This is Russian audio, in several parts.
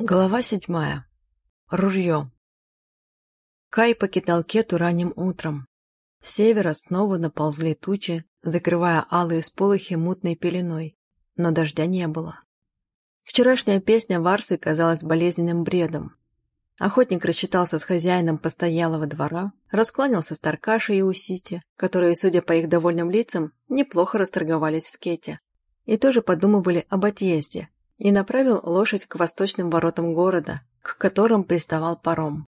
Глава седьмая. Ружье. Кай покидал Кету ранним утром. С севера снова наползли тучи, закрывая алые сполохи мутной пеленой, но дождя не было. Вчерашняя песня Варсы казалась болезненным бредом. Охотник рассчитался с хозяином постоялого двора, раскланялся с Таркашей и Усити, которые, судя по их довольным лицам, неплохо расторговались в Кете, и тоже подумывали об отъезде, и направил лошадь к восточным воротам города, к которым приставал паром.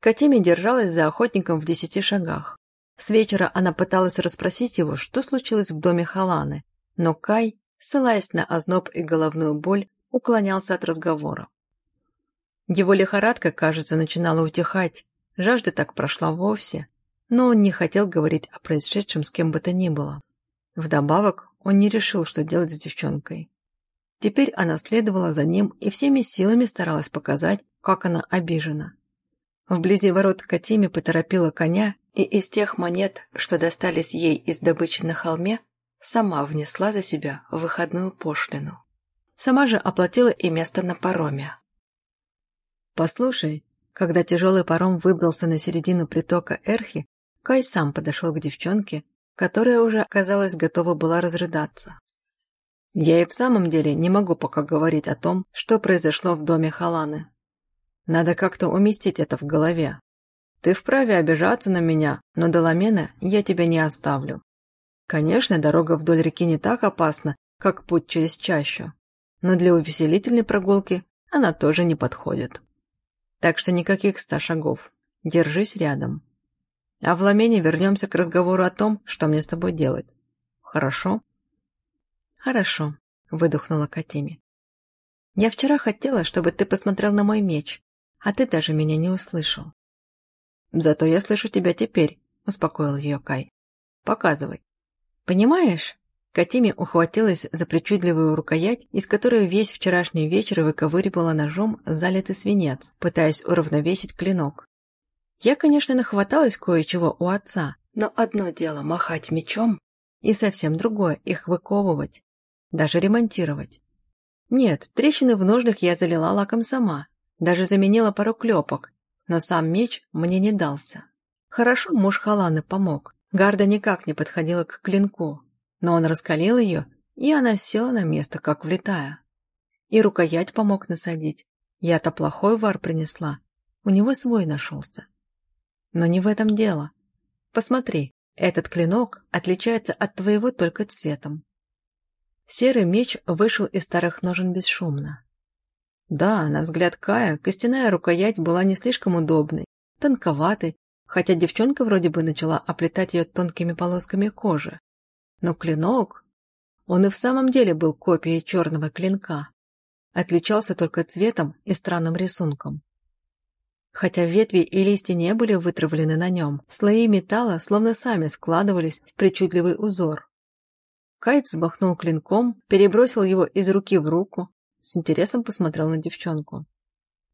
Катиме держалась за охотником в десяти шагах. С вечера она пыталась расспросить его, что случилось в доме Халаны, но Кай, ссылаясь на озноб и головную боль, уклонялся от разговора. Его лихорадка, кажется, начинала утихать, жажда так прошла вовсе, но он не хотел говорить о происшедшем с кем бы то ни было. Вдобавок, он не решил, что делать с девчонкой. Теперь она следовала за ним и всеми силами старалась показать, как она обижена. Вблизи ворот Катиме поторопила коня, и из тех монет, что достались ей из добычи на холме, сама внесла за себя выходную пошлину. Сама же оплатила и место на пароме. «Послушай», когда тяжелый паром выбрался на середину притока Эрхи, Кай сам подошел к девчонке, которая уже, казалось, готова была разрыдаться. Я и в самом деле не могу пока говорить о том, что произошло в доме Халаны. Надо как-то уместить это в голове. Ты вправе обижаться на меня, но до Ламена я тебя не оставлю. Конечно, дорога вдоль реки не так опасна, как путь через чащу, но для увеселительной прогулки она тоже не подходит. Так что никаких ста шагов. Держись рядом. А в Ламене вернемся к разговору о том, что мне с тобой делать. Хорошо? «Хорошо», — выдохнула Катиме. «Я вчера хотела, чтобы ты посмотрел на мой меч, а ты даже меня не услышал». «Зато я слышу тебя теперь», — успокоил ее Кай. «Показывай». «Понимаешь?» Катиме ухватилась за причудливую рукоять, из которой весь вчерашний вечер выковыривала ножом залитый свинец, пытаясь уравновесить клинок. Я, конечно, нахваталась кое-чего у отца, но одно дело махать мечом, и совсем другое их выковывать даже ремонтировать. Нет, трещины в ножнах я залила лаком сама, даже заменила пару клепок, но сам меч мне не дался. Хорошо муж Халаны помог. Гарда никак не подходила к клинку, но он раскалил ее, и она села на место, как влетая. И рукоять помог насадить. Я-то плохой вар принесла. У него свой нашелся. Но не в этом дело. Посмотри, этот клинок отличается от твоего только цветом. Серый меч вышел из старых ножен бесшумно. Да, на взгляд Кая, костяная рукоять была не слишком удобной, тонковатой, хотя девчонка вроде бы начала оплетать ее тонкими полосками кожи. Но клинок... Он и в самом деле был копией черного клинка. Отличался только цветом и странным рисунком. Хотя ветви и листья не были вытравлены на нем, слои металла словно сами складывались в причудливый узор. Кай взмахнул клинком, перебросил его из руки в руку, с интересом посмотрел на девчонку.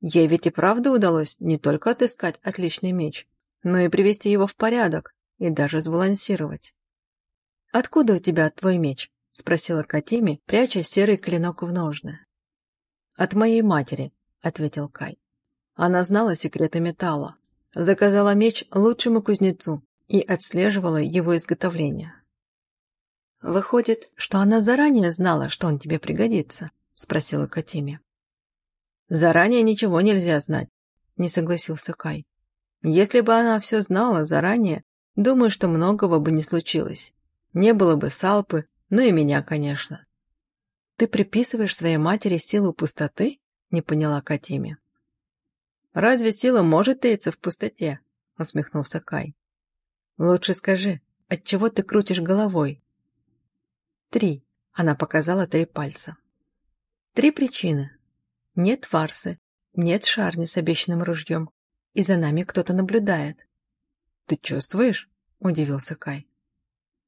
Ей ведь и правда удалось не только отыскать отличный меч, но и привести его в порядок и даже сбалансировать. «Откуда у тебя твой меч?» — спросила Катими, пряча серый клинок в ножны. «От моей матери», — ответил Кай. Она знала секреты металла, заказала меч лучшему кузнецу и отслеживала его изготовление. «Выходит, что она заранее знала, что он тебе пригодится?» — спросила Катиме. «Заранее ничего нельзя знать», — не согласился Кай. «Если бы она все знала заранее, думаю, что многого бы не случилось. Не было бы Салпы, ну и меня, конечно». «Ты приписываешь своей матери силу пустоты?» — не поняла Катиме. «Разве сила может таиться в пустоте?» — усмехнулся Кай. «Лучше скажи, отчего ты крутишь головой, Три. Она показала три пальца. Три причины. Нет фарсы, нет шарни с обещанным ружьем, и за нами кто-то наблюдает. «Ты чувствуешь?» – удивился Кай.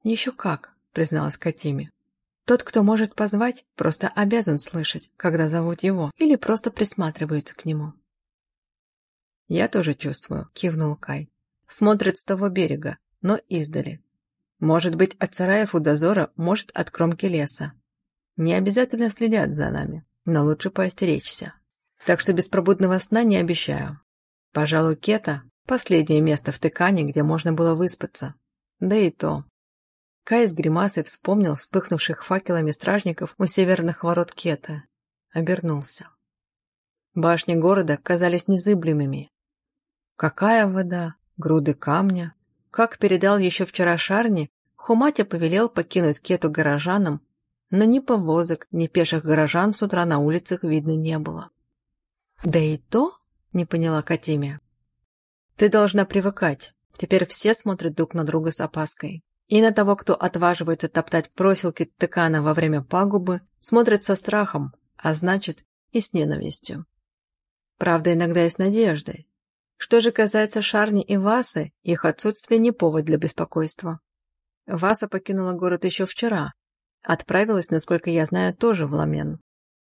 «Еще как», – призналась Катиме. «Тот, кто может позвать, просто обязан слышать, когда зовут его, или просто присматриваются к нему». «Я тоже чувствую», – кивнул Кай. «Смотрит с того берега, но издали. Может быть, от сараев у дозора, может, от кромки леса. Не обязательно следят за нами, но лучше поостеречься. Так что беспробудного сна не обещаю. Пожалуй, Кета – последнее место в Тыкане, где можно было выспаться. Да и то. Кай с гримасой вспомнил вспыхнувших факелами стражников у северных ворот Кета. Обернулся. Башни города казались незыблемыми. Какая вода, груды камня. Как передал еще вчера Шарни, Хуматя повелел покинуть Кету горожанам, но ни повозок, ни пеших горожан с утра на улицах видно не было. «Да и то?» — не поняла Катимия. «Ты должна привыкать. Теперь все смотрят друг на друга с опаской. И на того, кто отваживается топтать проселки тыкана во время пагубы, смотрят со страхом, а значит и с ненавистью. Правда, иногда и с надеждой. Что же касается Шарни и Васы, их отсутствие не повод для беспокойства. Васа покинула город еще вчера. Отправилась, насколько я знаю, тоже в Ламен.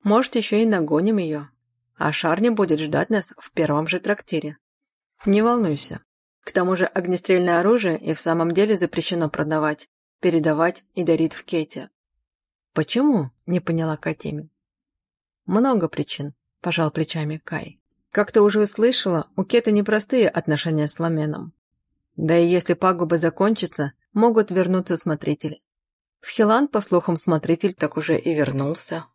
Может, еще и нагоним ее. А Шарни будет ждать нас в первом же трактире. Не волнуйся. К тому же огнестрельное оружие и в самом деле запрещено продавать, передавать и дарить в Кете. «Почему?» – не поняла Катими. «Много причин», – пожал плечами Кай. «Как ты уже слышала, у Кета непростые отношения с Ламеном. Да и если пагуба закончится, могут вернуться смотрители. В Хилан, по слухам, смотритель так уже и вернулся.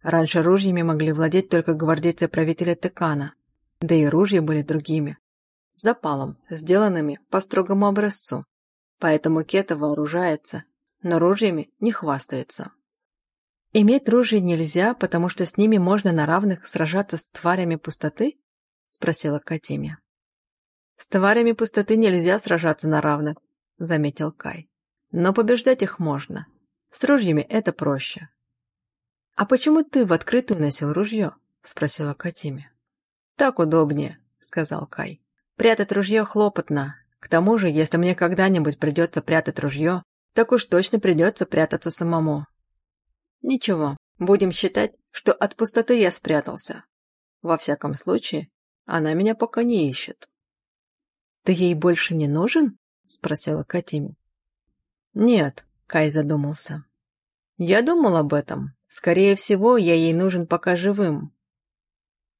Раньше ружьями могли владеть только гвардейцы правителя Текана, да и ружья были другими. С запалом, сделанными по строгому образцу. Поэтому Кета вооружается, но ружьями не хвастается. «Иметь ружье нельзя, потому что с ними можно на равных сражаться с тварями пустоты?» – спросила Катимия. «С тварями пустоты нельзя сражаться на равных», – заметил Кай. «Но побеждать их можно. С ружьями это проще». «А почему ты в открытую носил ружье?» – спросила Катимия. «Так удобнее», – сказал Кай. «Прятать ружье хлопотно. К тому же, если мне когда-нибудь придется прятать ружье, так уж точно придется прятаться самому. Ничего, будем считать, что от пустоты я спрятался. Во всяком случае, она меня пока не ищет. «Ты ей больше не нужен?» – спросила Катими. «Нет», – Кай задумался. «Я думал об этом. Скорее всего, я ей нужен пока живым».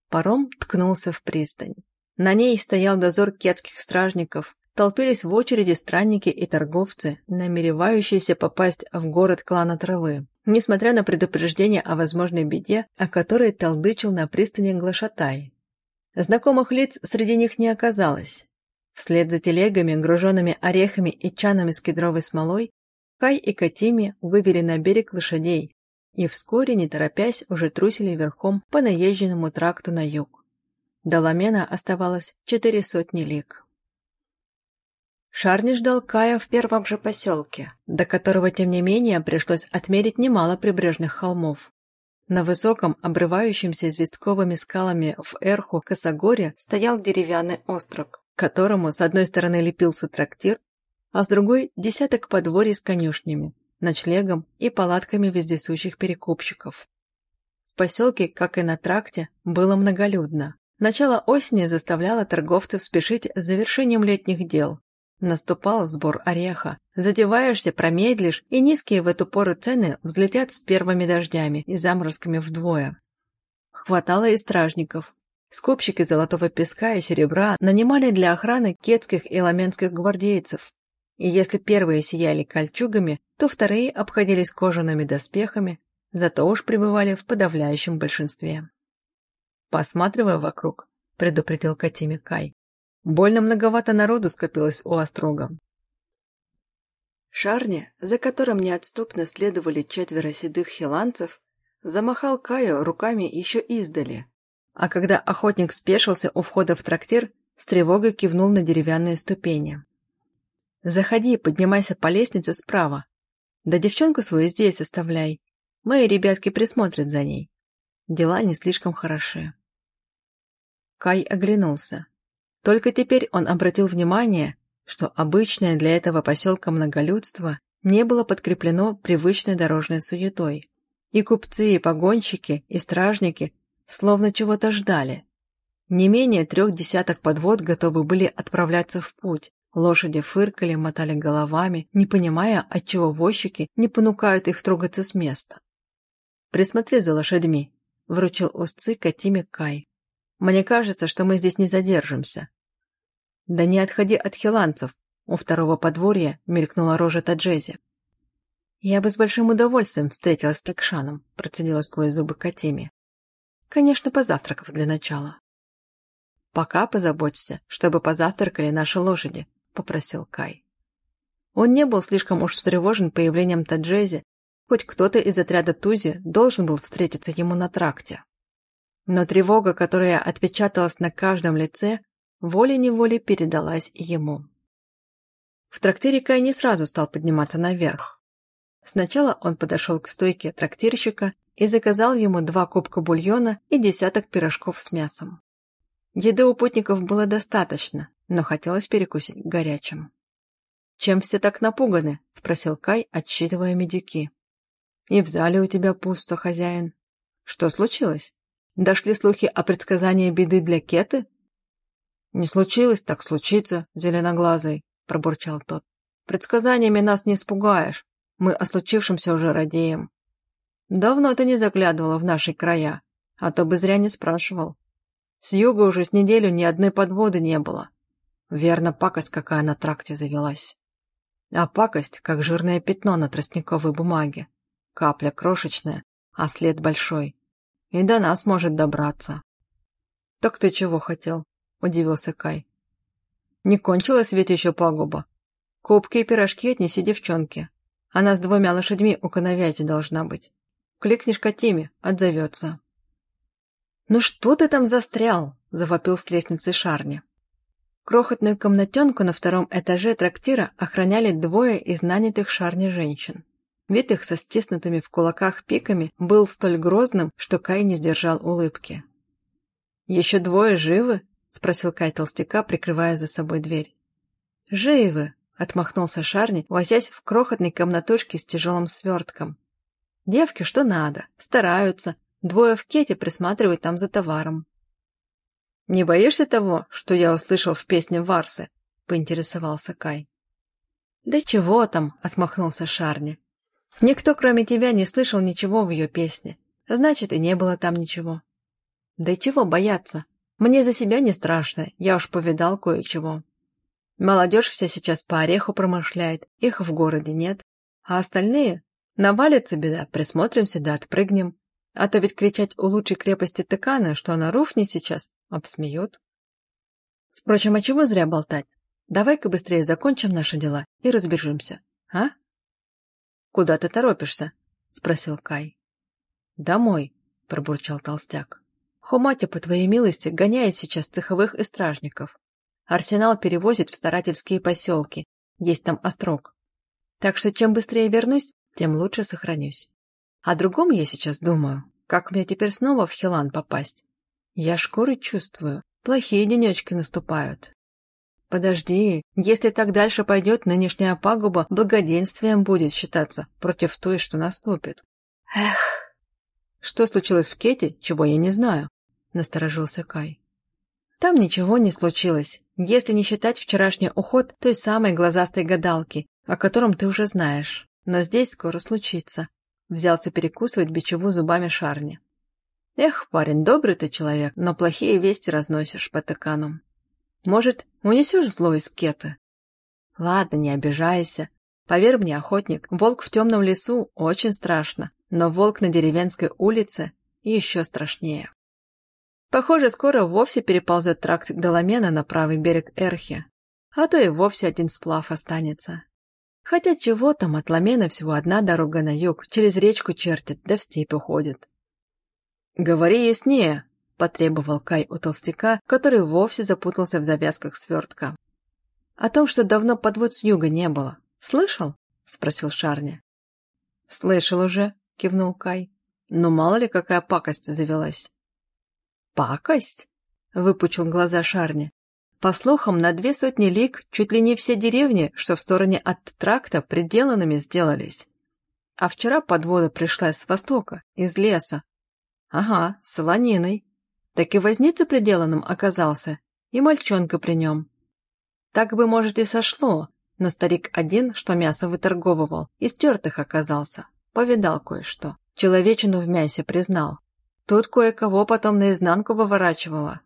Паром ткнулся в пристань. На ней стоял дозор кетских стражников, толпились в очереди странники и торговцы, намеревающиеся попасть в город клана Травы несмотря на предупреждение о возможной беде, о которой толдычил на пристани Глашатай. Знакомых лиц среди них не оказалось. Вслед за телегами, груженными орехами и чанами с кедровой смолой, Кай и Катими вывели на берег лошадей и вскоре, не торопясь, уже трусили верхом по наезженному тракту на юг. До Ламена оставалось четыре сотни лиг. Шарни ждал Кая в первом же поселке, до которого, тем не менее, пришлось отмерить немало прибрежных холмов. На высоком, обрывающемся известковыми скалами в Эрху Косогоре стоял деревянный остров, к которому с одной стороны лепился трактир, а с другой – десяток подворий с конюшнями, ночлегом и палатками вездесущих перекупщиков. В поселке, как и на тракте, было многолюдно. Начало осени заставляло торговцев спешить с завершением летних дел, Наступал сбор ореха. Задеваешься, промедлишь, и низкие в эту пору цены взлетят с первыми дождями и заморозками вдвое. Хватало и стражников. Скупщики золотого песка и серебра нанимали для охраны кетских и ламенских гвардейцев. И если первые сияли кольчугами, то вторые обходились кожаными доспехами, зато уж пребывали в подавляющем большинстве. «Посматривай вокруг», — предупредил Катими Кай. Больно многовато народу скопилось у острога. Шарни, за которым неотступно следовали четверо седых хиланцев, замахал Каю руками еще издали. А когда охотник спешился у входа в трактир, с тревогой кивнул на деревянные ступени. «Заходи, поднимайся по лестнице справа. Да девчонку свою здесь оставляй. Мои ребятки присмотрят за ней. Дела не слишком хороши». Кай оглянулся. Только теперь он обратил внимание, что обычное для этого поселка многолюдство не было подкреплено привычной дорожной суетой. И купцы, и погонщики, и стражники словно чего-то ждали. Не менее трех десяток подвод готовы были отправляться в путь. Лошади фыркали, мотали головами, не понимая, отчего возчики не понукают их трогаться с места. «Присмотри за лошадьми», — вручил узцы Катиме Кай. Мне кажется, что мы здесь не задержимся». «Да не отходи от хиланцев», — у второго подворья мелькнула рожа Таджези. «Я бы с большим удовольствием встретилась с Такшаном», — процедила сквозь зубы Катими. «Конечно, позавтракав для начала». «Пока позаботься, чтобы позавтракали наши лошади», — попросил Кай. Он не был слишком уж встревожен появлением Таджези, хоть кто-то из отряда Тузи должен был встретиться ему на тракте. Но тревога, которая отпечаталась на каждом лице, волей-неволей передалась и ему. В трактире Кай не сразу стал подниматься наверх. Сначала он подошел к стойке трактирщика и заказал ему два кубка бульона и десяток пирожков с мясом. Еды у путников было достаточно, но хотелось перекусить горячим. «Чем все так напуганы?» – спросил Кай, отсчитывая медики. «И в зале у тебя пусто, хозяин. Что случилось? Дошли слухи о предсказании беды для Кеты?» «Не случилось, так случится, зеленоглазый», – пробурчал тот. «Предсказаниями нас не испугаешь. Мы о случившемся уже радеем. Давно ты не заглядывала в наши края, а то бы зря не спрашивал. С юга уже с неделю ни одной подводы не было. Верно, пакость какая на тракте завелась. А пакость, как жирное пятно на тростниковой бумаге. Капля крошечная, а след большой. И до нас может добраться. «Так ты чего хотел?» – удивился Кай. «Не кончилась ведь еще пагуба. Кубки и пирожки отнеси девчонке. Она с двумя лошадьми у коновязи должна быть. Кликнешь Катиме, отзовется». «Ну что ты там застрял?» – завопил с лестницы Шарни. Крохотную комнатенку на втором этаже трактира охраняли двое из нанятых Шарни женщин. Вид их со стиснутыми в кулаках пиками был столь грозным, что Кай не сдержал улыбки. «Еще двое живы?» – спросил Кай толстяка, прикрывая за собой дверь. «Живы!» – отмахнулся Шарни, возясь в крохотной комнатушке с тяжелым свертком. «Девки что надо, стараются, двое в кете присматривают там за товаром». «Не боишься того, что я услышал в песне Варсы?» – поинтересовался Кай. «Да чего там?» – отмахнулся Шарни. «Никто, кроме тебя, не слышал ничего в ее песне. Значит, и не было там ничего». «Да чего бояться? Мне за себя не страшно, я уж повидал кое-чего. Молодежь вся сейчас по ореху промышляет, их в городе нет. А остальные? Навалится беда, присмотримся да отпрыгнем. А то ведь кричать у лучшей крепости Тыкана, что она рухнет сейчас, обсмеют. Впрочем, а чего зря болтать? Давай-ка быстрее закончим наши дела и разбежимся, а? Куда ты торопишься? Спросил Кай. Домой, пробурчал толстяк. Хумати, по твоей милости, гоняет сейчас цеховых и стражников. Арсенал перевозит в старательские поселки. Есть там острог. Так что чем быстрее вернусь, тем лучше сохранюсь. О другом я сейчас думаю. Как мне теперь снова в Хилан попасть? Я шкуры чувствую. Плохие денечки наступают. Подожди, если так дальше пойдет, нынешняя пагуба благоденствием будет считаться против той, что наступит. Эх! Что случилось в Кете, чего я не знаю? Насторожился Кай. Там ничего не случилось, если не считать вчерашний уход той самой глазастой гадалки, о котором ты уже знаешь. Но здесь скоро случится. Взялся перекусывать бичеву зубами Шарни. Эх, парень, добрый ты человек, но плохие вести разносишь по тыкану. Может, унесешь зло из кеты? Ладно, не обижайся. Поверь мне, охотник, волк в темном лесу очень страшно, но волк на деревенской улице еще страшнее. Похоже, скоро вовсе переползет тракт Доломена на правый берег Эрхи, а то и вовсе один сплав останется. Хотя чего там, от Ламена всего одна дорога на юг, через речку чертит, да в степь уходит. «Говори яснее», — потребовал Кай у толстяка, который вовсе запутался в завязках свертка. «О том, что давно подвод с юга не было. Слышал?» — спросил Шарня. «Слышал уже», — кивнул Кай. «Но мало ли какая пакость завелась». «Пакость?» — выпучил глаза Шарня. По слухам, на две сотни лиг чуть ли не все деревни, что в стороне от тракта, приделанными сделались. А вчера подвода пришла с востока, из леса. Ага, с солониной. Так и возница приделанным оказался, и мальчонка при нем. Так бы, может, и сошло, но старик один, что мясо выторговывал, из тертых оказался. Повидал кое-что. Человечину в мясе признал. Тут кое-кого потом наизнанку выворачивало.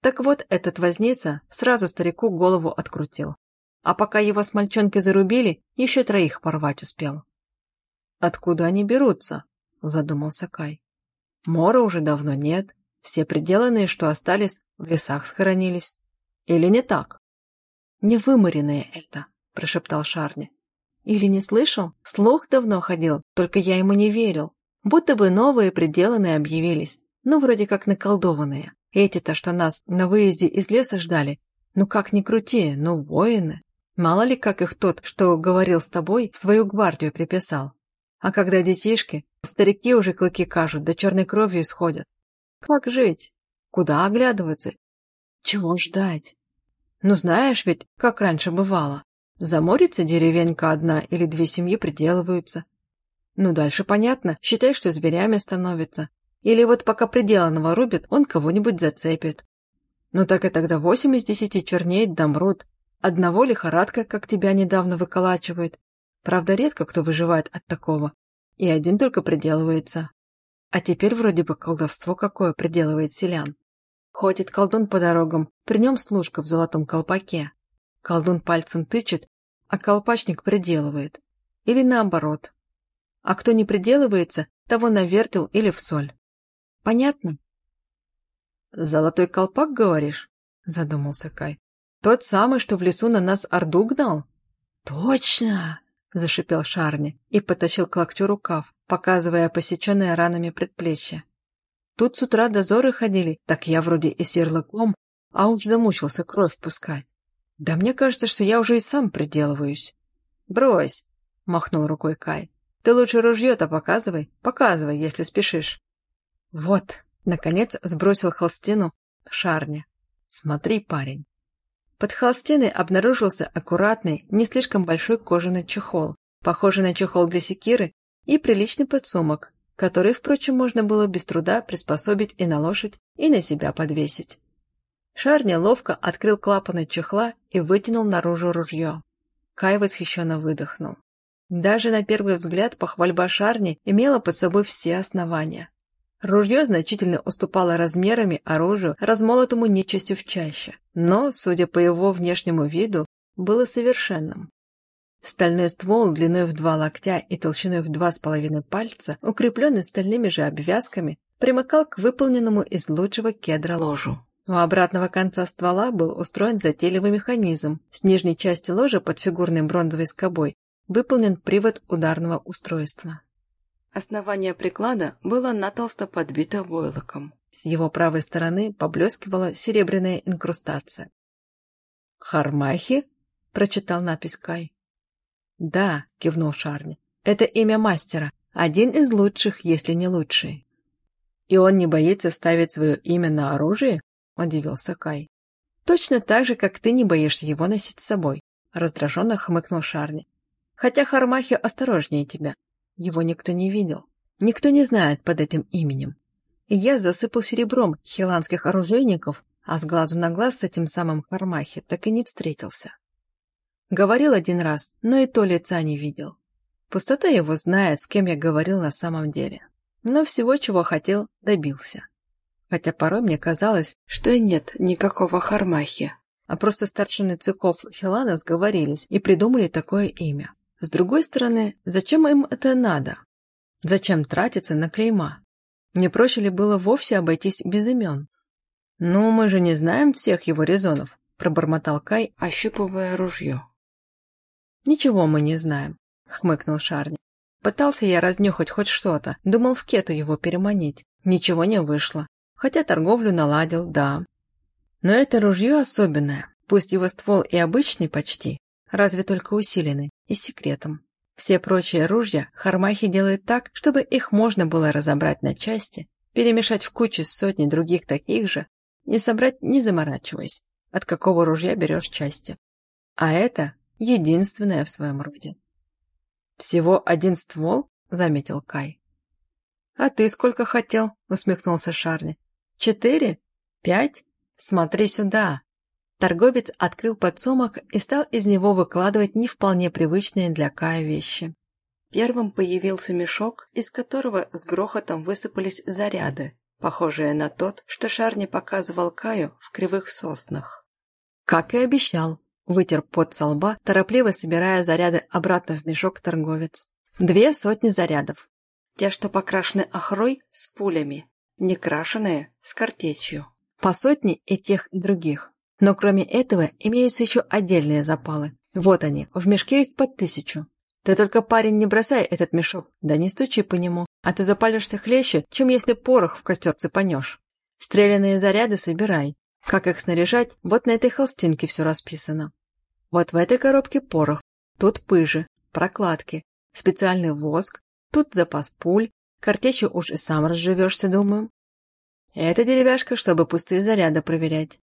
Так вот, этот возница сразу старику голову открутил. А пока его с мальчонкой зарубили, еще троих порвать успел. «Откуда они берутся?» – задумался Кай. «Мора уже давно нет. Все приделанные, что остались, в лесах схоронились. Или не так?» «Невыморенные это», – прошептал Шарни. «Или не слышал? Слух давно ходил, только я ему не верил. Будто бы новые приделанные объявились, ну, вроде как наколдованные. Эти-то, что нас на выезде из леса ждали, ну как ни крути, ну воины. Мало ли, как их тот, что говорил с тобой, в свою гвардию приписал. А когда детишки, старики уже клыки кажут, да черной кровью исходят. Как жить? Куда оглядываться? Чего ждать? Ну знаешь ведь, как раньше бывало. Заморится деревенька одна или две семьи приделываются. Ну дальше понятно, считай, что зверями становится. Или вот пока приделанного рубит, он кого-нибудь зацепит. Ну так и тогда восемь из десяти чернеет да мрут. Одного лихорадка, как тебя недавно выколачивает. Правда, редко кто выживает от такого. И один только приделывается. А теперь вроде бы колдовство какое приделывает селян. Ходит колдун по дорогам, при нем служка в золотом колпаке. Колдун пальцем тычет, а колпачник приделывает. Или наоборот. А кто не приделывается, того навертел или в соль. Понятно? «Золотой колпак, говоришь?» – задумался Кай. «Тот самый, что в лесу на нас орду гнал?» «Точно!» – зашипел Шарни и потащил к локтю рукав, показывая посеченное ранами предплечье. «Тут с утра дозоры ходили, так я вроде и с ярлыком, а уж замучился кровь пускать. Да мне кажется, что я уже и сам приделываюсь». «Брось!» – махнул рукой Кай. «Ты лучше ружье-то показывай, показывай, если спешишь». Вот, наконец сбросил холстину шарня. Смотри, парень. Под холстиной обнаружился аккуратный, не слишком большой кожаный чехол, похожий на чехол для секиры, и приличный подсумок, который, впрочем, можно было без труда приспособить и на лошадь, и на себя подвесить. Шарня ловко открыл клапаны чехла и вытянул наружу ружье. Кай восхищенно выдохнул. Даже на первый взгляд похвальба Шарни имела под собой все основания. Ружье значительно уступало размерами оружию, размолотому нечистью в чаще, но, судя по его внешнему виду, было совершенным. Стальной ствол длиной в два локтя и толщиной в два с половиной пальца, укрепленный стальными же обвязками, примыкал к выполненному из лучшего кедра ложу. У обратного конца ствола был устроен затейливый механизм. С нижней части ложа под фигурной бронзовой скобой выполнен привод ударного устройства. Основание приклада было натолсто подбито войлоком. С его правой стороны поблескивала серебряная инкрустация. «Хармахи?» – прочитал надпись Кай. «Да», – кивнул Шарни. «Это имя мастера, один из лучших, если не лучший». «И он не боится ставить свое имя на оружие?» – удивился Кай. «Точно так же, как ты не боишься его носить с собой», – раздраженно хмыкнул Шарни. «Хотя Хармахи осторожнее тебя. Его никто не видел. Никто не знает под этим именем. Я засыпал серебром хиланских оружейников, а с глазу на глаз с этим самым Хармахи так и не встретился. Говорил один раз, но и то лица не видел. Пустота его знает, с кем я говорил на самом деле. Но всего, чего хотел, добился. Хотя порой мне казалось, что и нет никакого Хармахи, а просто старшины циков Хилана сговорились и придумали такое имя. С другой стороны, зачем им это надо? Зачем тратиться на клейма? Не проще ли было вовсе обойтись без имен? «Ну, мы же не знаем всех его резонов», – пробормотал Кай, ощупывая ружье. «Ничего мы не знаем», – хмыкнул Шарни. Пытался я разнюхать хоть что-то, думал в кету его переманить. Ничего не вышло. Хотя торговлю наладил, да. Но это ружье особенное. Пусть его ствол и обычный почти, разве только усиленный, и с секретом. Все прочие ружья Хармахи делают так, чтобы их можно было разобрать на части, перемешать в куче сотни других таких же, не собрать, не заморачиваясь, от какого ружья берешь части. А это единственное в своем роде. «Всего один ствол?» — заметил Кай. «А ты сколько хотел?» — усмехнулся Шарни. «Четыре? Пять? Смотри сюда!» Торговец открыл подсумок и стал из него выкладывать не вполне привычные для Кая вещи. Первым появился мешок, из которого с грохотом высыпались заряды, похожее на тот, что Шарни показывал Каю в кривых соснах. Как и обещал, вытер пот со лба, торопливо собирая заряды обратно в мешок торговец. Две сотни зарядов. Те, что покрашены охрой, с пулями. Не крашеные, с картечью. По сотне и тех, и других. Но кроме этого имеются еще отдельные запалы. Вот они, в мешке их под тысячу. Ты только, парень, не бросай этот мешок, да не стучи по нему, а ты запалишься хлеще, чем если порох в костер цепанешь. Стрелянные заряды собирай. Как их снаряжать, вот на этой холстинке все расписано. Вот в этой коробке порох, тут пыжи, прокладки, специальный воск, тут запас пуль, картечью уж и сам разживешься, думаю. Это деревяшка, чтобы пустые заряды проверять.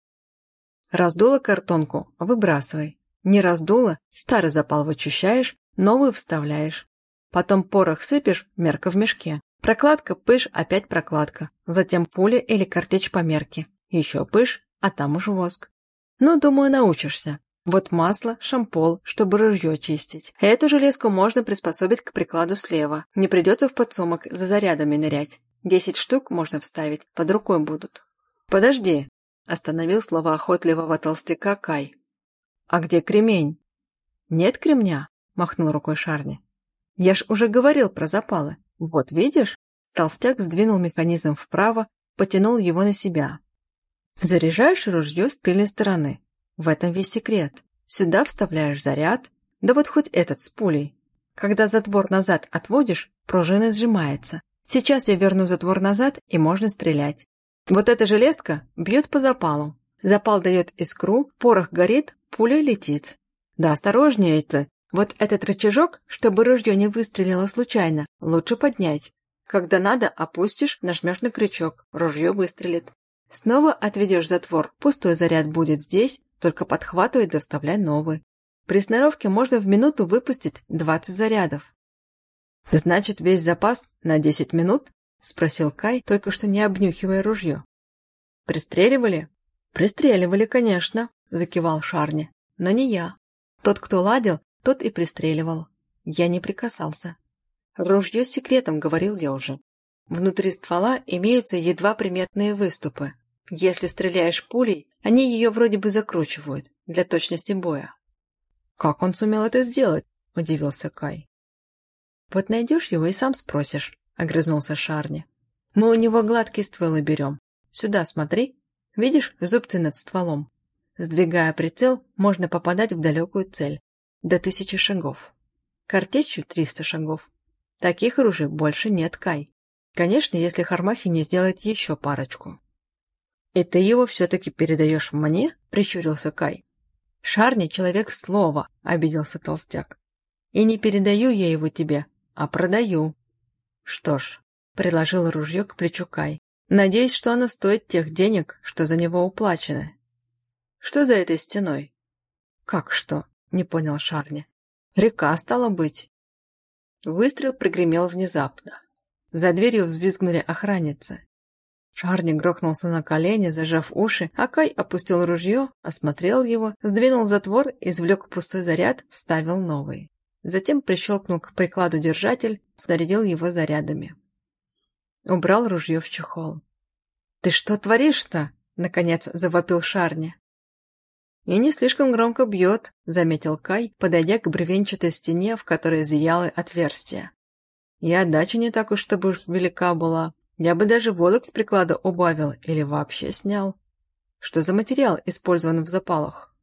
Раздула картонку, выбрасывай. Не раздула, старый запал вычищаешь, новый вставляешь. Потом порох сыпешь, мерка в мешке. Прокладка, пыш, опять прокладка. Затем пуля или картечь по мерке. Еще пыш, а там уж воск. Ну, думаю, научишься. Вот масло, шампол, чтобы ружье чистить. Эту железку можно приспособить к прикладу слева. Не придется в подсумок за зарядами нырять. Десять штук можно вставить, под рукой будут. Подожди, остановил слова охотливого толстяка Кай. А где кремень? Нет кремня, махнул рукой Шарни. Я ж уже говорил про запалы. Вот видишь? Толстяк сдвинул механизм вправо, потянул его на себя. Заряжаешь ружье с тыльной стороны. В этом весь секрет. Сюда вставляешь заряд, да вот хоть этот с пулей. Когда затвор назад отводишь, пружина сжимается. Сейчас я верну затвор назад, и можно стрелять. Вот эта железка бьет по запалу. Запал дает искру, порох горит, пуля летит. Да осторожнее это. Вот этот рычажок, чтобы ружье не выстрелило случайно, лучше поднять. Когда надо, опустишь, нажмешь на крючок, ружье выстрелит. Снова отведешь затвор, пустой заряд будет здесь, только подхватывай да вставляй новый. При сноровке можно в минуту выпустить 20 зарядов. «Значит, весь запас на 10 минут?» – спросил Кай, только что не обнюхивая ружье. «Пристреливали?» «Пристреливали, конечно», – закивал Шарни. «Но не я. Тот, кто ладил, тот и пристреливал. Я не прикасался. Ружье с секретом, говорил я уже. Внутри ствола имеются едва приметные выступы. Если стреляешь пулей, они ее вроде бы закручивают, для точности боя. «Как он сумел это сделать?» – удивился Кай. «Вот найдешь его и сам спросишь», — огрызнулся Шарни. «Мы у него гладкие стволы берем. Сюда смотри. Видишь зубцы над стволом? Сдвигая прицел, можно попадать в далекую цель. До тысячи шагов. Картечью триста шагов. Таких оружий больше нет, Кай. Конечно, если Хармахи не сделает еще парочку». «И ты его все-таки передаешь мне?» – прищурился Кай. «Шарни – человек слова», – обиделся толстяк. «И не передаю я его тебе, а продаю. Что ж, приложил ружье к плечу Кай. Надеюсь, что оно стоит тех денег, что за него уплачено. Что за этой стеной? Как что? Не понял Шарни. Река стала быть. Выстрел прогремел внезапно. За дверью взвизгнули охранницы. Шарни грохнулся на колени, зажав уши, а Кай опустил ружье, осмотрел его, сдвинул затвор, извлек пустой заряд, вставил новый. Затем прищелкнул к прикладу держатель, снарядил его зарядами. Убрал ружье в чехол. «Ты что творишь-то?» — наконец завопил Шарни. «И не слишком громко бьет», — заметил Кай, подойдя к бревенчатой стене, в которой зияло отверстие. «И отдача не так уж чтобы уж велика была. Я бы даже волок с приклада убавил или вообще снял. Что за материал использован в запалах?»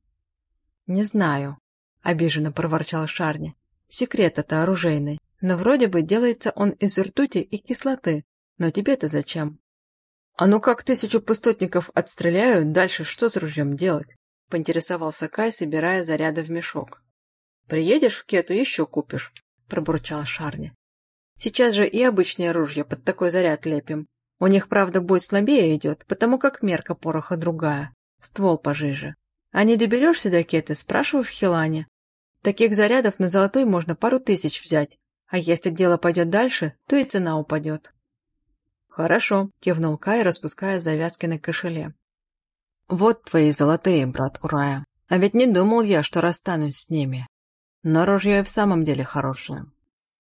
«Не знаю», — обиженно проворчал Шарни. Секрет это оружейный. Но вроде бы делается он из ртути и кислоты. Но тебе-то зачем? А ну как тысячу пустотников отстреляют, дальше что с ружьем делать? Поинтересовался Кай, собирая заряды в мешок. Приедешь в Кету, еще купишь, пробурчал Шарни. Сейчас же и обычное ружье под такой заряд лепим. У них, правда, бой слабее идет, потому как мерка пороха другая. Ствол пожиже. А не доберешься до Кеты, спрашиваю в Хилане. Таких зарядов на золотой можно пару тысяч взять, а если дело пойдет дальше, то и цена упадет. «Хорошо», – кивнул Кай, распуская завязки на кошеле. «Вот твои золотые, брат Урая. А ведь не думал я, что расстанусь с ними. Но ружье в самом деле хорошее.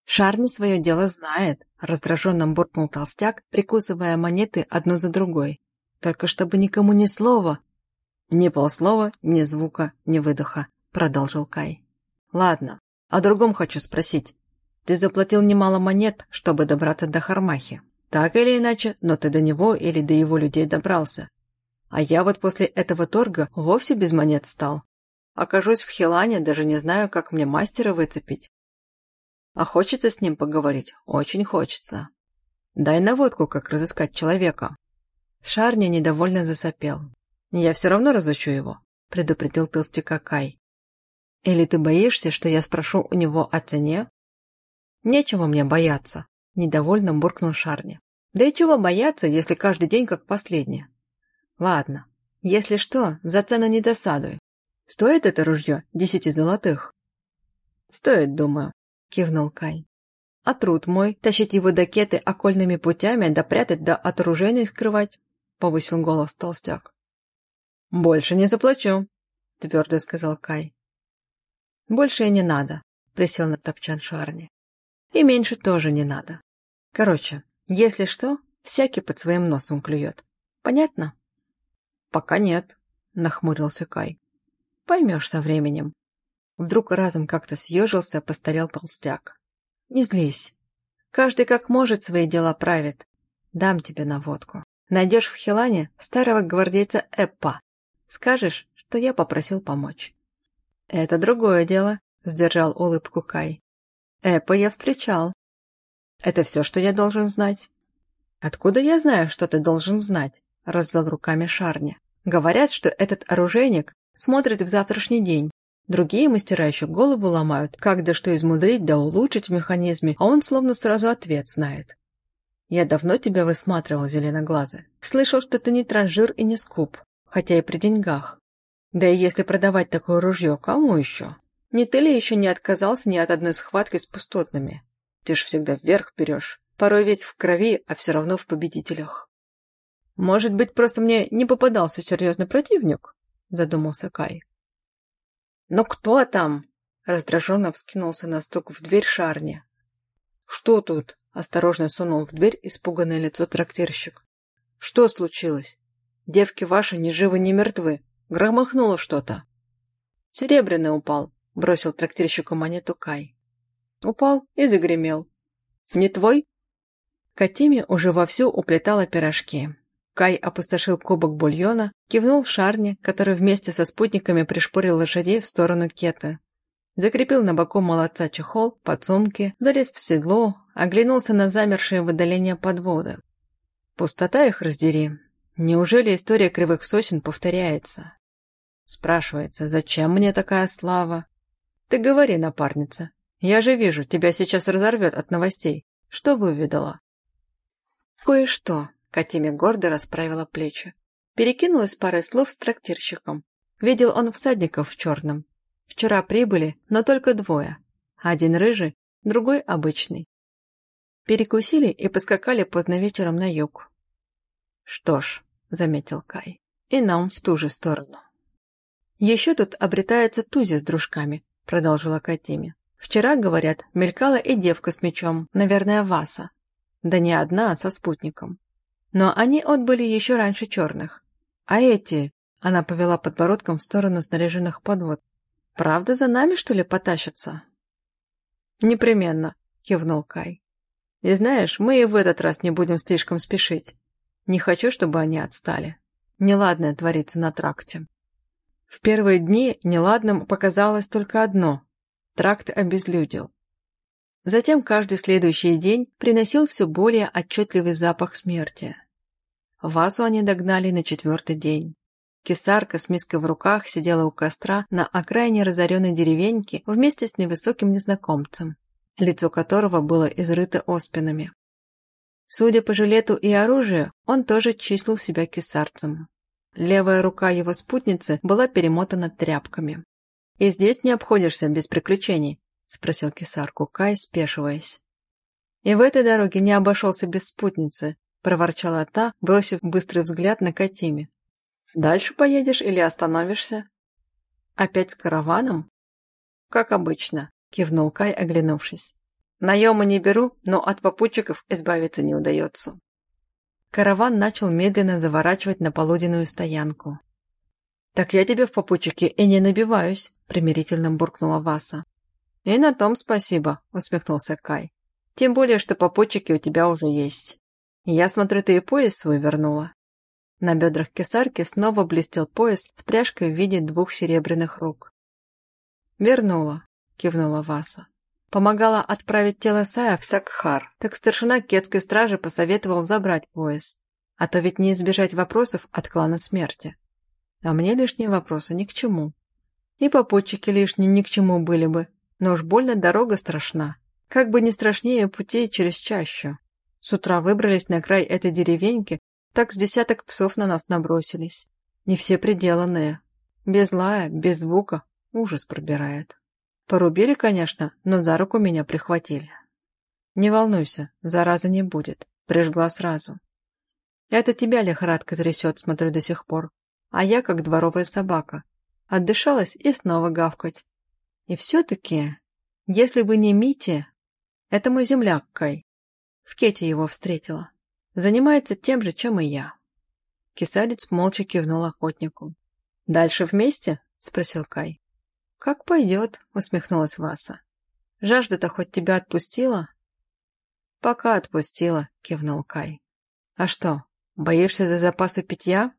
Шарни свое дело знает, Раздраженно буркнул толстяк, прикусывая монеты одну за другой. Только чтобы никому ни слова. Ни полслова, ни звука, ни выдоха, продолжил Кай. Ладно, о другом хочу спросить. Ты заплатил немало монет, чтобы добраться до Хармахи. Так или иначе, но ты до него или до его людей добрался. А я вот после этого торга вовсе без монет стал. Окажусь в Хилане, даже не знаю, как мне мастера выцепить. А хочется с ним поговорить? Очень хочется. Дай наводку, как разыскать человека. Шарня недовольно засопел. Я все равно разучу его, предупредил толстяка Кай. Или ты боишься, что я спрошу у него о цене? Нечего мне бояться, недовольно буркнул Шарни. Да и чего бояться, если каждый день как последний? Ладно, если что, за цену не досадуй. Стоит это ружье десяти золотых? Стоит, думаю, кивнул Кай. А труд мой, тащить его до кеты окольными путями, да прятать, да от оружейной скрывать, повысил голос толстяк. Больше не заплачу, твердо сказал Кай. Больше и не надо, присел на топчан Шарни. И меньше тоже не надо. Короче, если что, всякий под своим носом клюет. Понятно? Пока нет, нахмурился Кай. Поймешь со временем. Вдруг разом как-то съежился, постарел толстяк. Не злись. Каждый как может свои дела правит. Дам тебе наводку. Найдешь в Хилане старого гвардейца Эппа. Скажешь, что я попросил помочь. Это другое дело, сдержал улыбку Кай. Эппа я встречал. Это все, что я должен знать. Откуда я знаю, что ты должен знать? Развел руками Шарня. Говорят, что этот оружейник смотрит в завтрашний день. Другие мастера еще голову ломают, как да что измудрить да улучшить в механизме, а он словно сразу ответ знает. Я давно тебя высматривал, зеленоглазый. Слышал, что ты не транжир и не скуп, хотя и при деньгах. Да и если продавать такое ружье, кому еще? Не ты ли еще не отказался ни от одной схватки с пустотными? Ты ж всегда вверх берешь, порой весь в крови, а все равно в победителях. Может быть, просто мне не попадался серьезный противник? задумался Кай. «Но кто там?» – раздраженно вскинулся на стук в дверь Шарни. «Что тут?» – осторожно сунул в дверь испуганное лицо трактирщик. «Что случилось? Девки ваши ни живы, ни мертвы. Громыхнуло что-то». «Серебряный упал», – бросил трактирщику монету Кай. «Упал и загремел. Не твой?» Катиме уже вовсю уплетала пирожки. Кай опустошил кубок бульона, кивнул Шарне, который вместе со спутниками пришпорил лошадей в сторону Кеты. Закрепил на боку молодца чехол, подсумки, залез в седло, оглянулся на замершие в отдалении подводы. Пустота их раздери. Неужели история кривых сосен повторяется? Спрашивается, зачем мне такая слава? Ты говори, напарница. Я же вижу, тебя сейчас разорвет от новостей. Что выведала? Кое-что, Катиме гордо расправила плечи. Перекинулась парой слов с трактирщиком. Видел он всадников в черном. Вчера прибыли, но только двое. Один рыжий, другой обычный. Перекусили и поскакали поздно вечером на юг. «Что ж», — заметил Кай, — «и нам в ту же сторону». «Еще тут обретается Тузи с дружками», — продолжила Катиме. «Вчера, говорят, мелькала и девка с мечом, наверное, Васа. Да не одна, а со спутником. Но они отбыли еще раньше черных. А эти, она повела подбородком в сторону снаряженных подвод, правда за нами, что ли, потащатся? Непременно, кивнул Кай. И знаешь, мы и в этот раз не будем слишком спешить. Не хочу, чтобы они отстали. Неладное творится на тракте. В первые дни неладным показалось только одно – тракт обезлюдил. Затем каждый следующий день приносил все более отчетливый запах смерти. Васу они догнали на четвертый день. Кисарка с миской в руках сидела у костра на окраине разоренной деревеньки вместе с невысоким незнакомцем, лицо которого было изрыто оспинами. Судя по жилету и оружию, он тоже числил себя кисарцем. Левая рука его спутницы была перемотана тряпками. «И здесь не обходишься без приключений?» — спросил кисарку Кай, спешиваясь. «И в этой дороге не обошелся без спутницы», — проворчала та, бросив быстрый взгляд на Катиме. «Дальше поедешь или остановишься?» «Опять с караваном?» «Как обычно», — кивнул Кай, оглянувшись. Наема не беру, но от попутчиков избавиться не удается. Караван начал медленно заворачивать на полуденную стоянку. «Так я тебе в попутчике и не набиваюсь», — примирительно буркнула Васа. «И на том спасибо», — усмехнулся Кай. «Тем более, что попутчики у тебя уже есть. Я смотрю, ты и пояс свой вернула». На бедрах кесарки снова блестел пояс с пряжкой в виде двух серебряных рук. «Вернула», — кивнула Васа. Помогала отправить тело Сая в Сакхар, так старшина кетской стражи посоветовал забрать пояс. А то ведь не избежать вопросов от клана смерти. А мне лишние вопросы ни к чему. И попутчики лишние ни к чему были бы, но уж больно дорога страшна. Как бы не страшнее путей через чащу. С утра выбрались на край этой деревеньки, так с десяток псов на нас набросились. Не все приделанные. Без лая, без звука. Ужас пробирает. Порубили, конечно, но за руку меня прихватили. Не волнуйся, заразы не будет. Прижгла сразу. Это тебя лихорадка трясет, смотрю до сих пор. А я как дворовая собака. Отдышалась и снова гавкать. И все-таки, если бы не Мити, это мой земляк Кай. В Кете его встретила. Занимается тем же, чем и я. Кисарец молча кивнул охотнику. «Дальше вместе?» — спросил Кай. «Как пойдет», — усмехнулась Васа. «Жажда-то хоть тебя отпустила?» «Пока отпустила», — кивнул Кай. «А что, боишься за запасы питья?»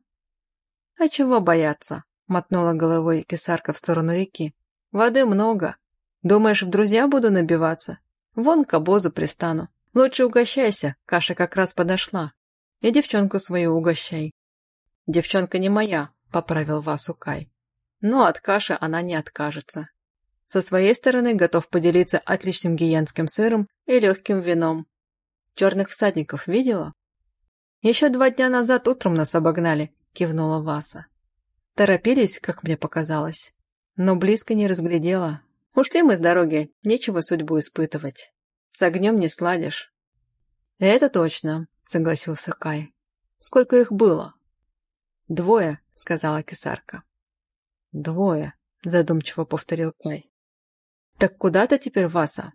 «А чего бояться?» — мотнула головой кисарка в сторону реки. Воды много. Думаешь, в друзья буду набиваться? Вон к обозу пристану. Лучше угощайся, каша как раз подошла. И девчонку свою угощай. Девчонка не моя, поправил вас Кай. Но от каши она не откажется. Со своей стороны готов поделиться отличным гиенским сыром и легким вином. Черных всадников видела? Еще два дня назад утром нас обогнали, кивнула Васа. Торопились, как мне показалось но близко не разглядела. Ушли мы с дороги, нечего судьбу испытывать. С огнем не сладишь. Это точно, согласился Кай. Сколько их было? Двое, сказала кисарка. Двое, задумчиво повторил Кай. Так куда ты теперь, Васа?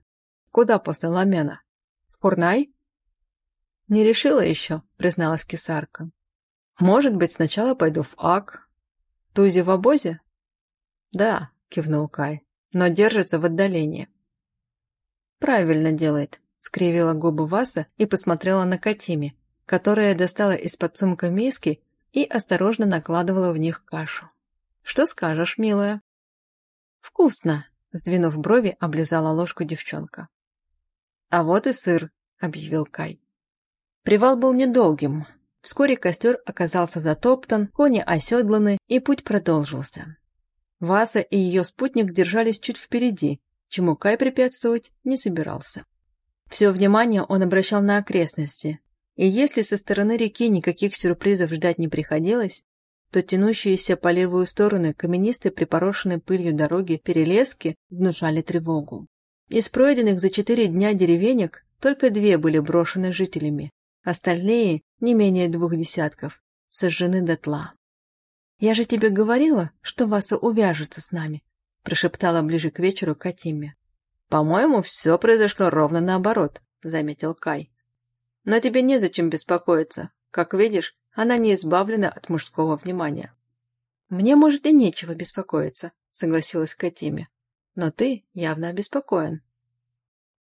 Куда после Ламена? В Курнай? Не решила еще, призналась кисарка. Может быть, сначала пойду в Ак. Тузи в обозе? «Да», — кивнул Кай, — «но держится в отдалении». «Правильно делает», — скривила губы Васа и посмотрела на Катиме, которая достала из-под сумка миски и осторожно накладывала в них кашу. «Что скажешь, милая?» «Вкусно», — сдвинув брови, облизала ложку девчонка. «А вот и сыр», — объявил Кай. Привал был недолгим. Вскоре костер оказался затоптан, кони оседланы, и путь продолжился. Васа и ее спутник держались чуть впереди, чему Кай препятствовать не собирался. Все внимание он обращал на окрестности, и если со стороны реки никаких сюрпризов ждать не приходилось, то тянущиеся по левую сторону каменистые припорошенные пылью дороги перелески внушали тревогу. Из пройденных за четыре дня деревенек только две были брошены жителями, остальные, не менее двух десятков, сожжены дотла. «Я же тебе говорила, что Васа увяжется с нами», прошептала ближе к вечеру Катиме. «По-моему, все произошло ровно наоборот», заметил Кай. «Но тебе незачем беспокоиться. Как видишь, она не избавлена от мужского внимания». «Мне, может, и нечего беспокоиться», согласилась Катиме. «Но ты явно обеспокоен».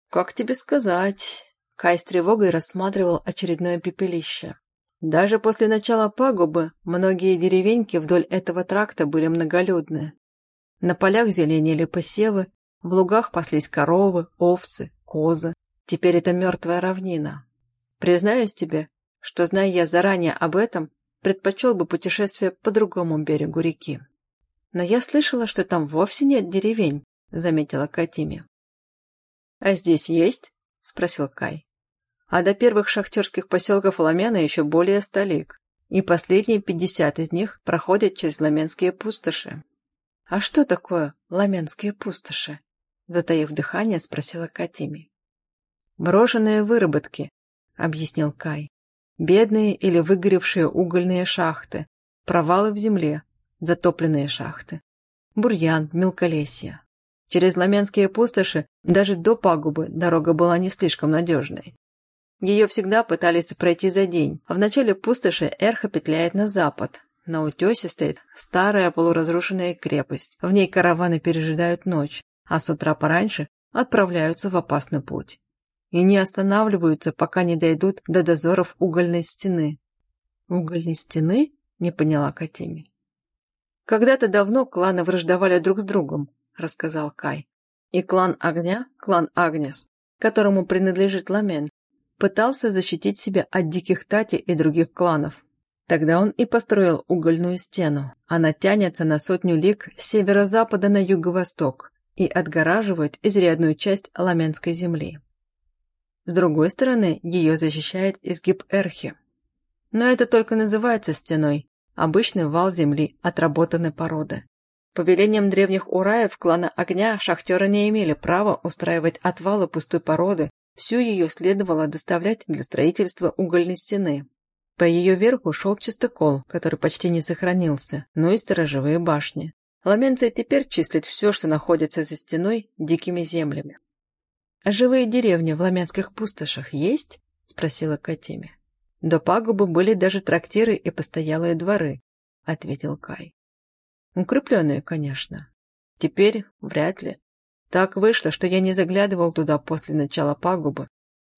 «Как тебе сказать?» Кай с тревогой рассматривал очередное пепелище. Даже после начала пагубы многие деревеньки вдоль этого тракта были многолюдные. На полях зеленели посевы, в лугах паслись коровы, овцы, козы. Теперь это мертвая равнина. Признаюсь тебе, что, зная я заранее об этом, предпочел бы путешествие по другому берегу реки. Но я слышала, что там вовсе нет деревень, заметила Катиме. А здесь есть? спросил Кай а до первых шахтерских поселков Ламяна еще более ста лиг, и последние пятьдесят из них проходят через Ламенские пустоши. «А что такое Ламенские пустоши?» Затаив дыхание, спросила Катими. «Брошенные выработки», — объяснил Кай. «Бедные или выгоревшие угольные шахты, провалы в земле, затопленные шахты, бурьян, мелколесье. Через ламенские пустоши даже до пагубы дорога была не слишком надежной. Ее всегда пытались пройти за день, а в начале пустоши Эрха петляет на запад. На утесе стоит старая полуразрушенная крепость. В ней караваны пережидают ночь, а с утра пораньше отправляются в опасный путь. И не останавливаются, пока не дойдут до дозоров угольной стены. «Угольной стены?» – не поняла Катими. «Когда-то давно кланы враждовали друг с другом», – рассказал Кай. «И клан Огня, клан Агнес, которому принадлежит Ламен, пытался защитить себя от диких Тати и других кланов. Тогда он и построил угольную стену. Она тянется на сотню лиг с северо-запада на юго-восток и отгораживает изрядную часть Ламенской земли. С другой стороны, ее защищает изгиб Эрхи. Но это только называется стеной, обычный вал земли отработанной породы. По велениям древних ураев клана огня шахтеры не имели права устраивать отвалы пустой породы Всю ее следовало доставлять для строительства угольной стены. По ее верху шел чистокол, который почти не сохранился, но и сторожевые башни. Ламенцы теперь числят все, что находится за стеной, дикими землями. «А живые деревни в ламянских пустошах есть?» – спросила Катиме. «До пагубы были даже трактиры и постоялые дворы», – ответил Кай. «Укрепленные, конечно. Теперь вряд ли. Так вышло, что я не заглядывал туда после начала пагубы.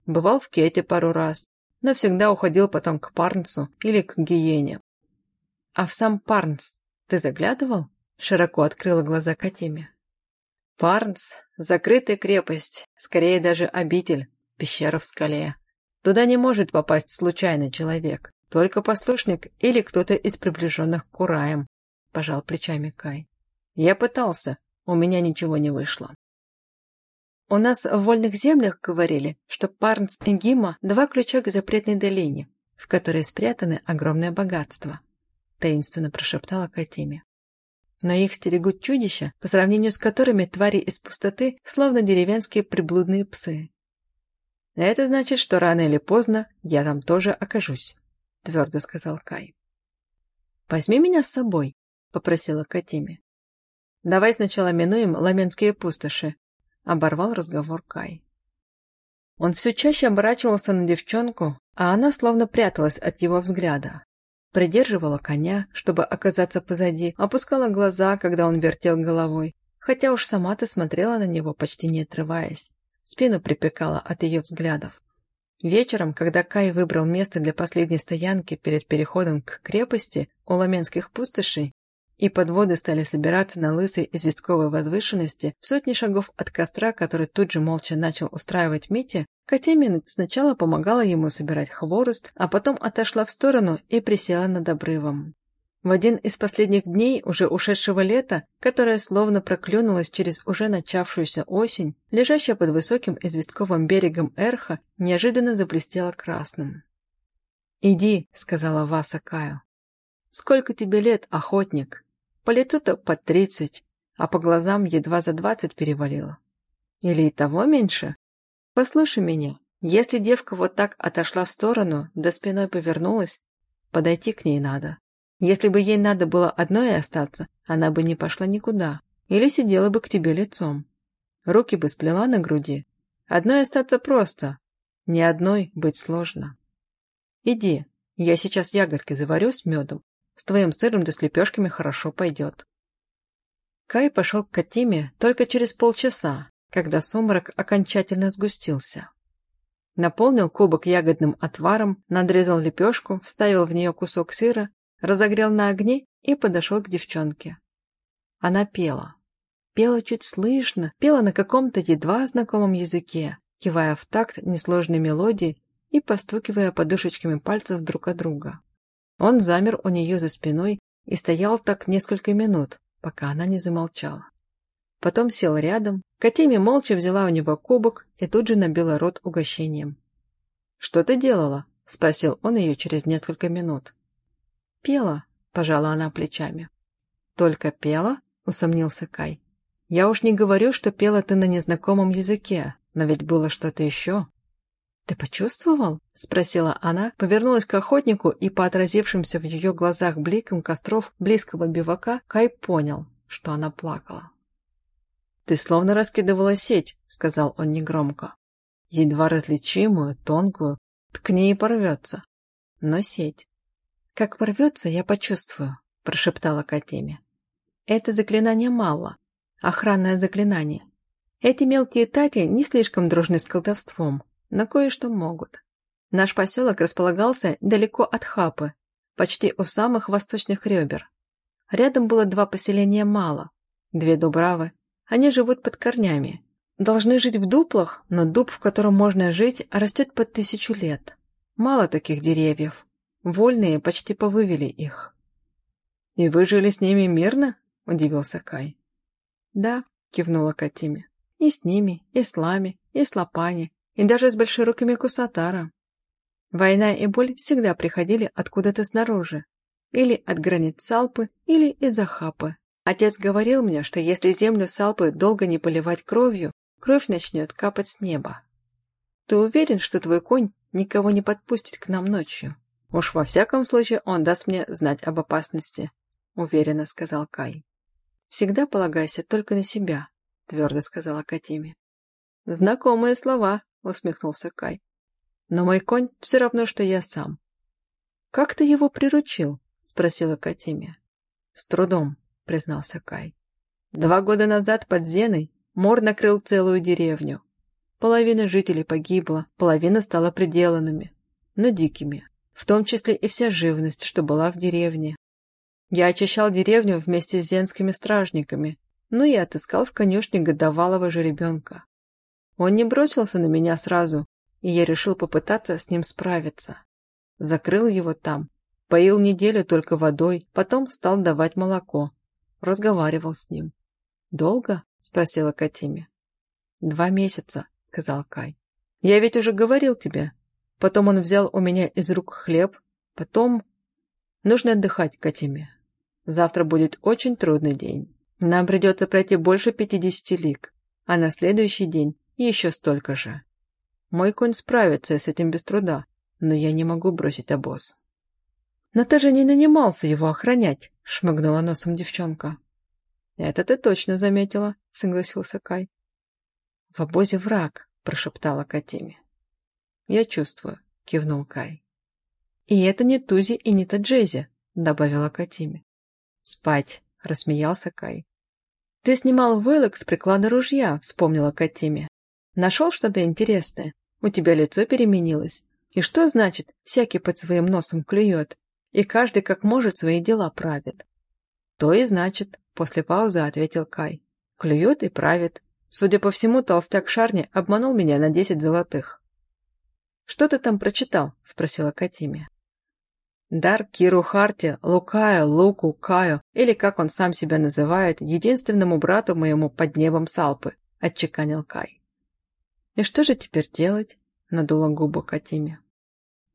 Бывал в Кете пару раз, но всегда уходил потом к Парнсу или к Гиене. «А в сам Парнс ты заглядывал?» Широко открыла глаза Катиме. «Парнс — закрытая крепость, скорее даже обитель, пещера в скале. Туда не может попасть случайный человек, только послушник или кто-то из приближенных к Ураям», – пожал плечами Кай. «Я пытался, у меня ничего не вышло». У нас в вольных землях говорили, что Парнс и Гима – два ключа к запретной долине, в которой спрятаны огромное богатство», – таинственно прошептала Катиме. «Но их стерегут чудища, по сравнению с которыми твари из пустоты словно деревенские приблудные псы. Это значит, что рано или поздно я там тоже окажусь», – твердо сказал Кай. «Возьми меня с собой», – попросила Катиме. «Давай сначала минуем ламенские пустоши, Оборвал разговор Кай. Он все чаще оборачивался на девчонку, а она словно пряталась от его взгляда. Придерживала коня, чтобы оказаться позади, опускала глаза, когда он вертел головой, хотя уж сама-то смотрела на него, почти не отрываясь. Спину припекала от ее взглядов. Вечером, когда Кай выбрал место для последней стоянки перед переходом к крепости у Ламенских пустошей, и подводы стали собираться на лысой известковой возвышенности в сотни шагов от костра, который тут же молча начал устраивать Мити, Катемин сначала помогала ему собирать хворост, а потом отошла в сторону и присела над обрывом. В один из последних дней уже ушедшего лета, которое словно проклюнулось через уже начавшуюся осень, лежащая под высоким известковым берегом Эрха неожиданно заблестела красным. «Иди», — сказала Васа Каю. «Сколько тебе лет, охотник?» По лицу-то под тридцать, а по глазам едва за двадцать перевалило. Или и того меньше? Послушай меня, если девка вот так отошла в сторону, да спиной повернулась, подойти к ней надо. Если бы ей надо было одной остаться, она бы не пошла никуда. Или сидела бы к тебе лицом. Руки бы сплела на груди. Одной остаться просто. Ни одной быть сложно. Иди, я сейчас ягодки заварю с медом, твоим сыром да с лепешками хорошо пойдет. Кай пошел к Катиме только через полчаса, когда сумрак окончательно сгустился. Наполнил кубок ягодным отваром, надрезал лепешку, вставил в нее кусок сыра, разогрел на огне и подошел к девчонке. Она пела. Пела чуть слышно, пела на каком-то едва знакомом языке, кивая в такт несложной мелодии и постукивая подушечками пальцев друг от друга. Он замер у нее за спиной и стоял так несколько минут, пока она не замолчала. Потом сел рядом, Катеми молча взяла у него кубок и тут же набила рот угощением. «Что ты делала?» – спросил он ее через несколько минут. «Пела», – пожала она плечами. «Только пела?» – усомнился Кай. «Я уж не говорю, что пела ты на незнакомом языке, но ведь было что-то еще». «Ты почувствовал?» – спросила она, повернулась к охотнику и по отразившимся в ее глазах бликам костров близкого бивака Кай понял, что она плакала. «Ты словно раскидывала сеть», — сказал он негромко. «Едва различимую, тонкую, ткни и порвется. Но сеть. Как порвется, я почувствую», — прошептала Катиме. «Это заклинание мало. Охранное заклинание. Эти мелкие тати не слишком дружны с колдовством, но кое-что могут. Наш поселок располагался далеко от Хапы, почти у самых восточных ребер. Рядом было два поселения мало, две дубравы. Они живут под корнями. Должны жить в дуплах, но дуб, в котором можно жить, растет под тысячу лет. Мало таких деревьев. Вольные почти повывели их. «И вы жили с ними мирно?» – удивился Кай. «Да», – кивнула Катиме. «И с ними, и с Лами, и с Лопани, и даже с большерукими Кусатара. Война и боль всегда приходили откуда-то снаружи. Или от границ Салпы, или из-за Хапы. Отец говорил мне, что если землю Салпы долго не поливать кровью, кровь начнет капать с неба. Ты уверен, что твой конь никого не подпустит к нам ночью? Уж во всяком случае он даст мне знать об опасности, уверенно сказал Кай. Всегда полагайся только на себя, твердо сказала Катиме. Знакомые слова, усмехнулся Кай. Но мой конь все равно, что я сам. «Как ты его приручил?» — спросила Катимия. «С трудом», — признался Кай. «Два года назад под Зеной мор накрыл целую деревню. Половина жителей погибла, половина стала приделанными, но дикими, в том числе и вся живность, что была в деревне. Я очищал деревню вместе с зенскими стражниками, ну и отыскал в конюшне годовалого жеребенка. Он не бросился на меня сразу, и я решил попытаться с ним справиться. Закрыл его там, поил неделю только водой, потом стал давать молоко. Разговаривал с ним. «Долго?» – спросила Катиме. «Два месяца», – сказал Кай. «Я ведь уже говорил тебе. Потом он взял у меня из рук хлеб. Потом... Нужно отдыхать, Катиме. Завтра будет очень трудный день. Нам придется пройти больше пятидесяти лиг, а на следующий день еще столько же. Мой конь справится с этим без труда, но я не могу бросить обоз. «Но ты же не нанимался его охранять», — шмыгнула носом девчонка. «Это ты точно заметила», — согласился Кай. «В обозе враг», — прошептала Катиме. «Я чувствую», — кивнул Кай. «И это не Тузи и не Таджези», — добавила Катиме. «Спать», — рассмеялся Кай. «Ты снимал вылок с приклада ружья», — вспомнила Катиме. «Нашел что-то интересное?» У тебя лицо переменилось. И что значит, всякий под своим носом клюет, и каждый как может свои дела правит? То и значит, после паузы ответил Кай. Клюет и правит. Судя по всему, толстяк Шарни обманул меня на десять золотых. «Что ты там прочитал?» – спросила Катимия. Дар Киру Харти, Лукаю, Луку, Каю, или как он сам себя называет, единственному брату моему под небом Салпы, отчеканил Кай. «И что же теперь делать?» — надула губу Катиме.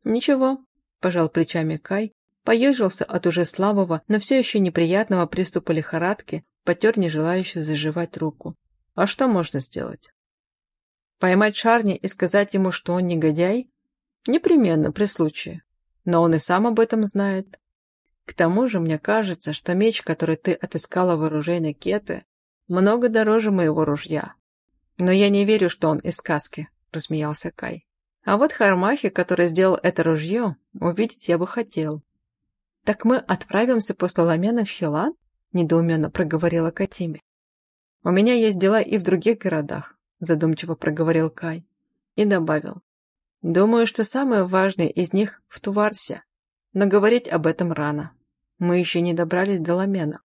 «Ничего», — пожал плечами Кай, поежился от уже слабого, но все еще неприятного приступа лихорадки, потер не желающую заживать руку. «А что можно сделать?» «Поймать Шарни и сказать ему, что он негодяй?» «Непременно, при случае. Но он и сам об этом знает. К тому же мне кажется, что меч, который ты отыскала в оружейной Кеты, много дороже моего ружья. «Но я не верю, что он из сказки», — рассмеялся Кай. «А вот Хармахи, который сделал это ружье, увидеть я бы хотел». «Так мы отправимся после Ламена в Хилан?» — недоуменно проговорила Катиме. «У меня есть дела и в других городах», — задумчиво проговорил Кай. И добавил. «Думаю, что самое важное из них в Туварсе, но говорить об этом рано. Мы еще не добрались до Ламена».